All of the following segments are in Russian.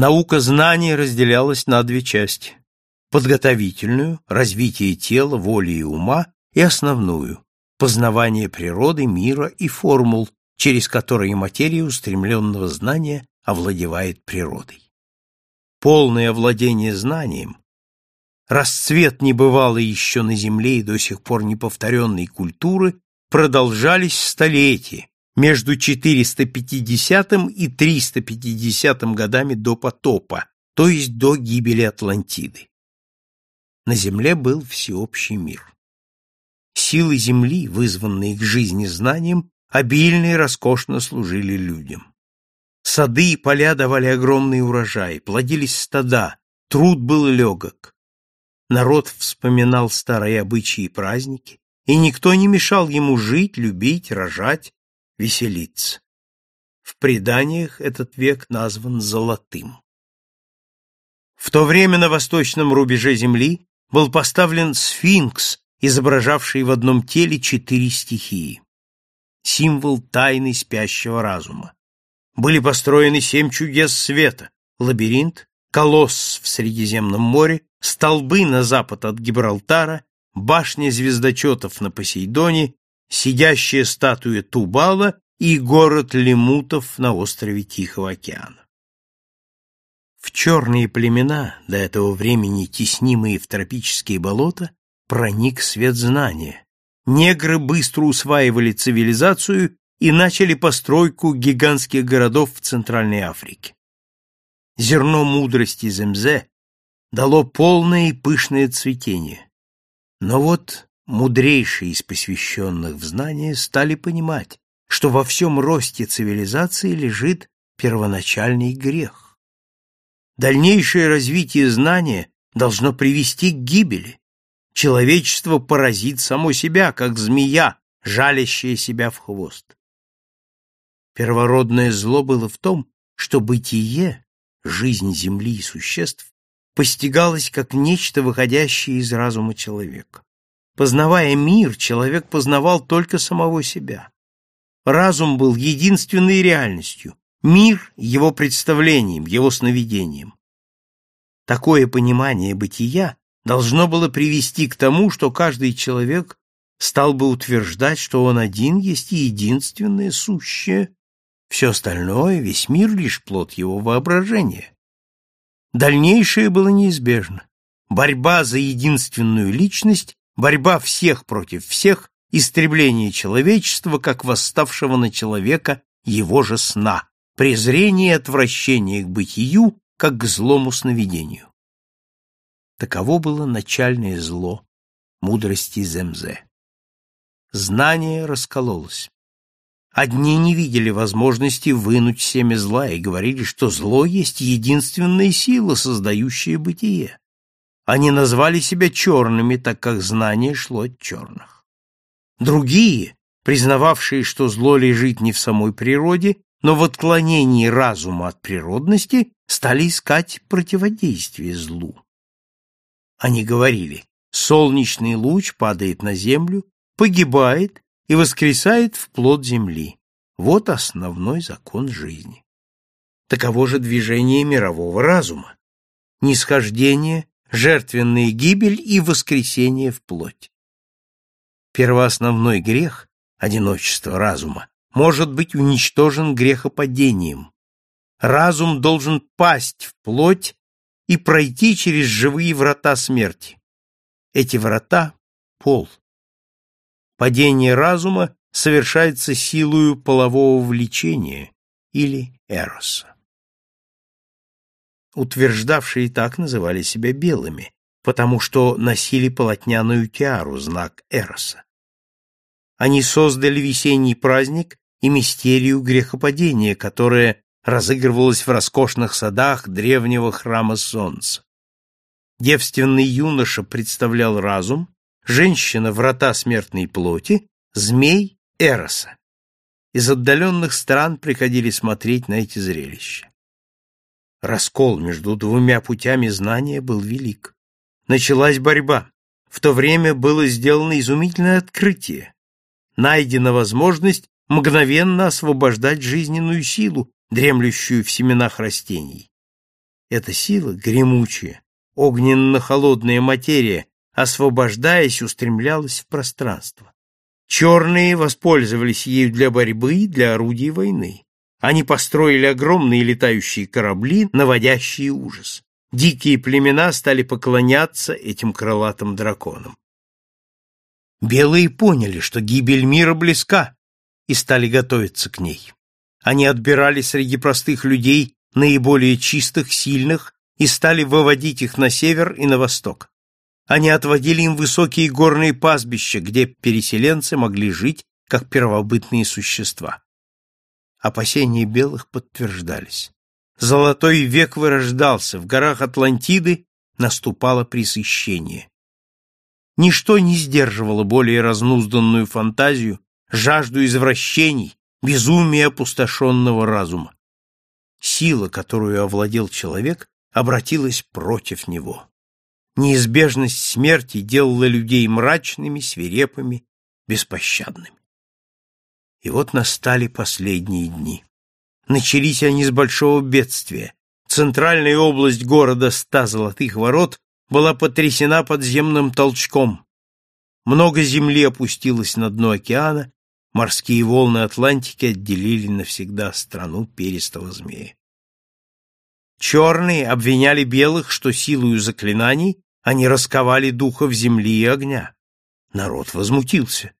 Наука знания разделялась на две части. Подготовительную, развитие тела, воли и ума, и основную, познавание природы, мира и формул, через которые материя устремленного знания овладевает природой. Полное овладение знанием, расцвет небывалой еще на Земле и до сих пор неповторенной культуры продолжались столетия, между 450 и 350 годами до потопа, то есть до гибели Атлантиды. На Земле был всеобщий мир. Силы Земли, вызванные к жизни знанием, обильно и роскошно служили людям. Сады и поля давали огромный урожай, плодились стада, труд был легок. Народ вспоминал старые обычаи и праздники, и никто не мешал ему жить, любить, рожать, веселиться. В преданиях этот век назван золотым. В то время на восточном рубеже земли был поставлен сфинкс, изображавший в одном теле четыре стихии. Символ тайны спящего разума. Были построены семь чудес света, лабиринт, колосс в Средиземном море, столбы на запад от Гибралтара, башня звездочетов на Посейдоне, сидящая статуя Тубала и город Лемутов на острове Тихого океана. В черные племена, до этого времени теснимые в тропические болота, проник свет знания. Негры быстро усваивали цивилизацию и начали постройку гигантских городов в Центральной Африке. Зерно мудрости Земзе дало полное и пышное цветение. Но вот мудрейшие из посвященных в знания стали понимать, что во всем росте цивилизации лежит первоначальный грех. Дальнейшее развитие знания должно привести к гибели. Человечество поразит само себя, как змея, жалящая себя в хвост. Первородное зло было в том, что бытие, жизнь Земли и существ, постигалось как нечто, выходящее из разума человека. Познавая мир, человек познавал только самого себя. Разум был единственной реальностью, мир — его представлением, его сновидением. Такое понимание бытия должно было привести к тому, что каждый человек стал бы утверждать, что он один есть и единственное сущее, все остальное, весь мир — лишь плод его воображения. Дальнейшее было неизбежно. Борьба за единственную личность, борьба всех против всех, истребление человечества как восставшего на человека его же сна, презрение и отвращение к бытию как к злому сновидению. Таково было начальное зло мудрости Земзе. Знание раскололось. Одни не видели возможности вынуть семя зла и говорили, что зло есть единственная сила, создающая бытие. Они назвали себя черными, так как знание шло от черных. Другие, признававшие, что зло лежит не в самой природе, но в отклонении разума от природности, стали искать противодействие злу. Они говорили, солнечный луч падает на землю, погибает и воскресает в плод земли. Вот основной закон жизни. Таково же движение мирового разума. Нисхождение, жертвенная гибель и воскресение в плоть. Первоосновной грех, одиночество разума, может быть уничтожен грехопадением. Разум должен пасть в плоть и пройти через живые врата смерти. Эти врата — пол. Падение разума совершается силою полового влечения или эроса. Утверждавшие так называли себя белыми, потому что носили полотняную тиару, знак Эроса. Они создали весенний праздник и мистерию грехопадения, которая разыгрывалась в роскошных садах древнего храма Солнца. Девственный юноша представлял разум, женщина — врата смертной плоти, змей — Эроса. Из отдаленных стран приходили смотреть на эти зрелища. Раскол между двумя путями знания был велик. Началась борьба. В то время было сделано изумительное открытие. Найдена возможность мгновенно освобождать жизненную силу, дремлющую в семенах растений. Эта сила, гремучая, огненно-холодная материя, освобождаясь, устремлялась в пространство. Черные воспользовались ею для борьбы и для орудий войны. Они построили огромные летающие корабли, наводящие ужас. Дикие племена стали поклоняться этим крылатым драконам. Белые поняли, что гибель мира близка, и стали готовиться к ней. Они отбирали среди простых людей наиболее чистых, сильных и стали выводить их на север и на восток. Они отводили им высокие горные пастбища, где переселенцы могли жить как первобытные существа. Опасения белых подтверждались. Золотой век вырождался, в горах Атлантиды наступало пресыщение. Ничто не сдерживало более разнузданную фантазию, жажду извращений, безумие опустошенного разума. Сила, которую овладел человек, обратилась против него. Неизбежность смерти делала людей мрачными, свирепыми, беспощадными. И вот настали последние дни. Начались они с большого бедствия. Центральная область города Ста Золотых Ворот была потрясена подземным толчком. Много земли опустилось на дно океана, морские волны Атлантики отделили навсегда страну перистого змея. Черные обвиняли белых, что силою заклинаний они расковали духов земли и огня. Народ возмутился.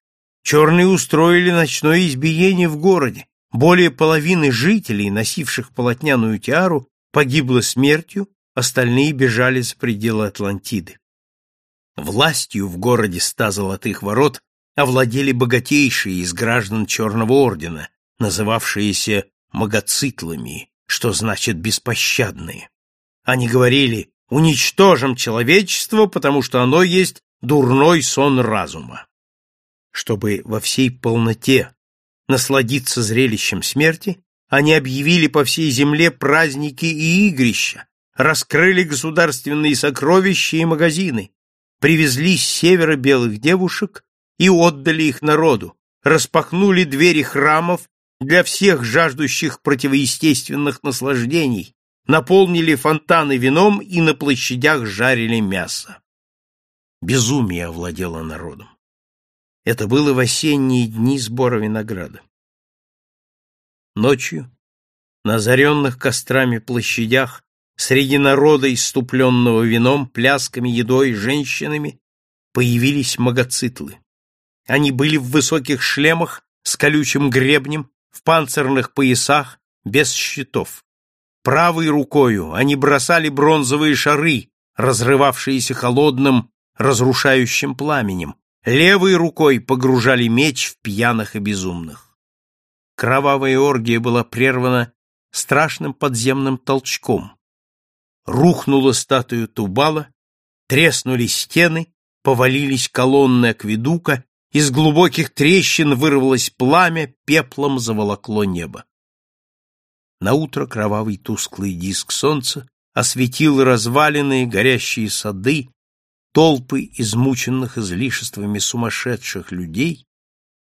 Черные устроили ночное избиение в городе. Более половины жителей, носивших полотняную тиару, погибло смертью, остальные бежали за пределы Атлантиды. Властью в городе ста золотых ворот овладели богатейшие из граждан Черного ордена, называвшиеся магоцитлами, что значит беспощадные. Они говорили «уничтожим человечество, потому что оно есть дурной сон разума» чтобы во всей полноте насладиться зрелищем смерти, они объявили по всей земле праздники и игрища, раскрыли государственные сокровища и магазины, привезли с севера белых девушек и отдали их народу, распахнули двери храмов для всех жаждущих противоестественных наслаждений, наполнили фонтаны вином и на площадях жарили мясо. Безумие овладело народом. Это было в осенние дни сбора винограда. Ночью, на озаренных кострами площадях, среди народа, иступленного вином, плясками, едой, женщинами, появились магоцитлы. Они были в высоких шлемах с колючим гребнем, в панцирных поясах, без щитов. Правой рукою они бросали бронзовые шары, разрывавшиеся холодным, разрушающим пламенем, левой рукой погружали меч в пьяных и безумных. Кровавая оргия была прервана страшным подземным толчком. Рухнула статуя Тубала, треснули стены, повалились колонны акведука, из глубоких трещин вырвалось пламя, пеплом заволокло небо. Наутро кровавый тусклый диск солнца осветил развалины, горящие сады, толпы измученных излишествами сумасшедших людей,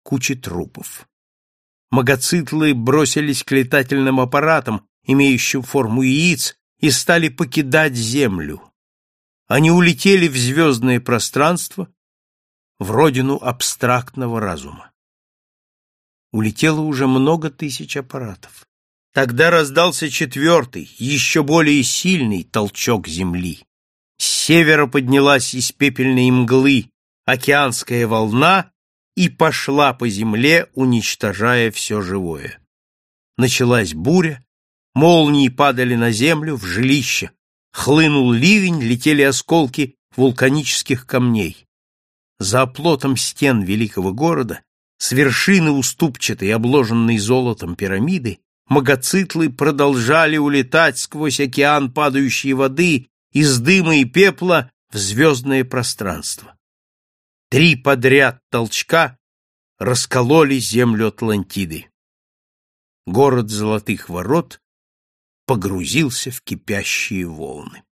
кучи трупов. Магоцитлы бросились к летательным аппаратам, имеющим форму яиц, и стали покидать Землю. Они улетели в звездное пространство, в родину абстрактного разума. Улетело уже много тысяч аппаратов. Тогда раздался четвертый, еще более сильный толчок Земли. С севера поднялась из пепельной мглы океанская волна и пошла по земле, уничтожая все живое. Началась буря, молнии падали на землю, в жилище, хлынул ливень, летели осколки вулканических камней. За оплотом стен великого города, с вершины уступчатой, обложенной золотом пирамиды, магоцитлы продолжали улетать сквозь океан падающей воды из дыма и пепла в звездное пространство. Три подряд толчка раскололи землю Атлантиды. Город Золотых Ворот погрузился в кипящие волны.